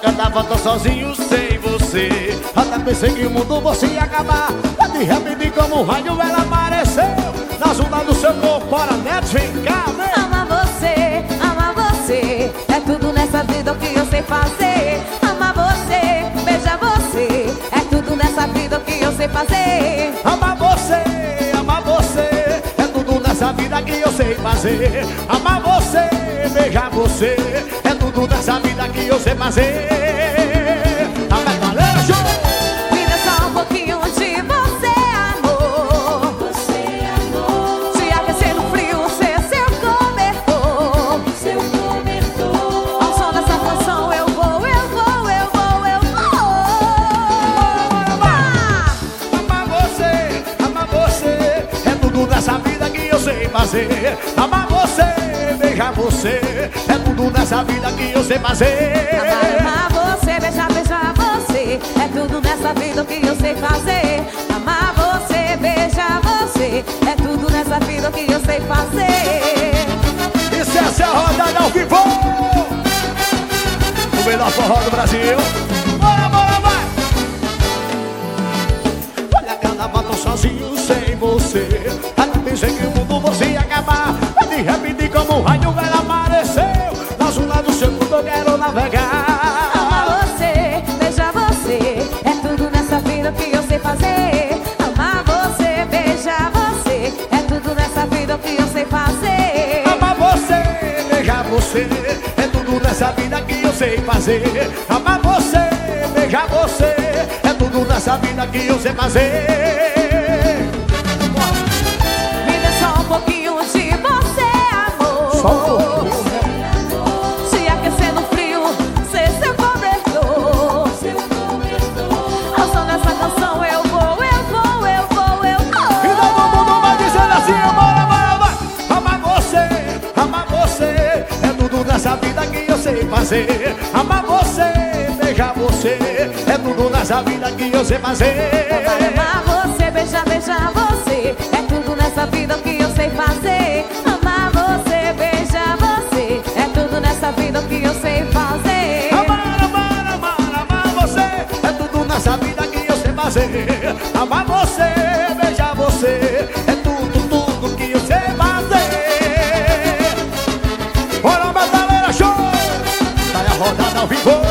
cantava, tô sozinho sem você. Até pensei que o mundo fosse acabar. Mas de repente como um raio ela apareceu. Nas ondas do seu corpo, para neto, vem cá, vem. Ama você, ama você. É tudo nessa vida que eu sei fazer. Ama você, beija você. É tudo nessa vida que eu sei fazer. Ama você, ama você. É tudo nessa vida que eu sei fazer. Ama você, beijar você. É tudo nessa vida que eu sei fazer fazer. Ama você, beijar você. É tudo nessa vida que eu sei fazer. Amar, amar você, beijar, beijar você. É tudo nessa vida que eu sei fazer. Amar você, beijar você. É tudo nessa vida que eu sei fazer. Isso essa é a rodada ao vivo O melhor forró do Brasil. Bora, bora, vai. Olha carnaval, tô sozinho sem você. Até pensei que de repente como um raio ela apareceu Nas ondas do seu mundo eu quero navegar. Amar você, beijar você É tudo nessa vida que eu sei fazer. Amar você, beijar você É tudo nessa vida que eu sei fazer. Amar você, beijar você É tudo nessa vida que eu sei fazer. Amar você, beijar você É tudo nessa vida que eu sei fazer fazer. Amar você, beijar você. É tudo nessa vida que eu sei fazer. Amar você, beijar, beijar você. É tudo nessa vida que eu sei fazer. Amar você, beijar você. É tudo nessa vida que eu sei fazer. Amar, amar, amar, amar você. É tudo nessa vida que eu sei fazer. Amar você, ao vivo.